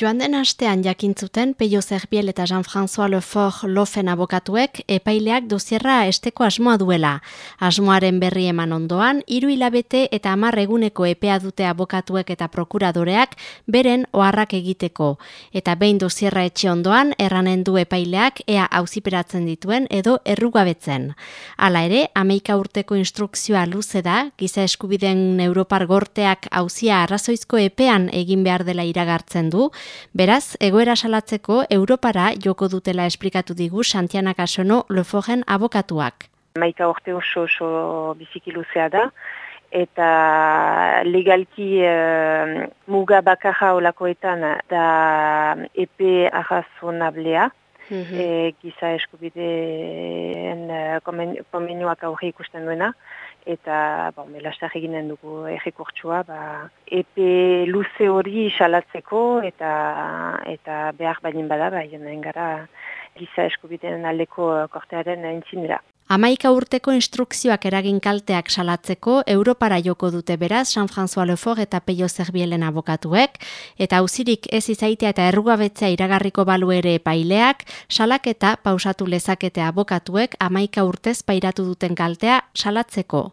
Joan den astean jakintzuten Peio Zerbiel eta Jean-François Lefort lofen abokatuek epaileak dozierra esteko asmoa duela. Asmoaren berri eman ondoan, hiru hilabete eta hamar eguneko epea dute abokatuek eta prokuradoreak beren oharrak egiteko. Eta behin dozierra etxe ondoan, erranen du epaileak ea auziperatzen dituen edo errugabetzen. Hala ere, ameika urteko instrukzioa luze da, giza eskubideen Europar gorteak auzia arrazoizko epean egin behar dela iragartzen du, Beraz, egoera salatzeko Europara joko dutela esplikatu digu Santiana Kasono Lefogen abokatuak. Maika orte oso oso biziki luzea da, eta legalki uh, muga bakarra olakoetan da epe arrazonablea, mm -hmm. e, giza eskubideen uh, konvenuak aurre ikusten duena, eta bon, melastar eginen dugu errekortxua, ba, epe luze hori salatzeko eta eta behar bainin bada, ba, gara giza eskubideen aldeko kortearen entzinera. Amaika urteko instrukzioak eragin kalteak salatzeko Europara joko dute beraz San François Lefort eta Peio Zerbielen abokatuek, eta auzirik ez izaitea eta errugabetzea iragarriko balu ere epaileak, salak eta pausatu lezakete abokatuek amaika urtez pairatu duten kaltea salatzeko.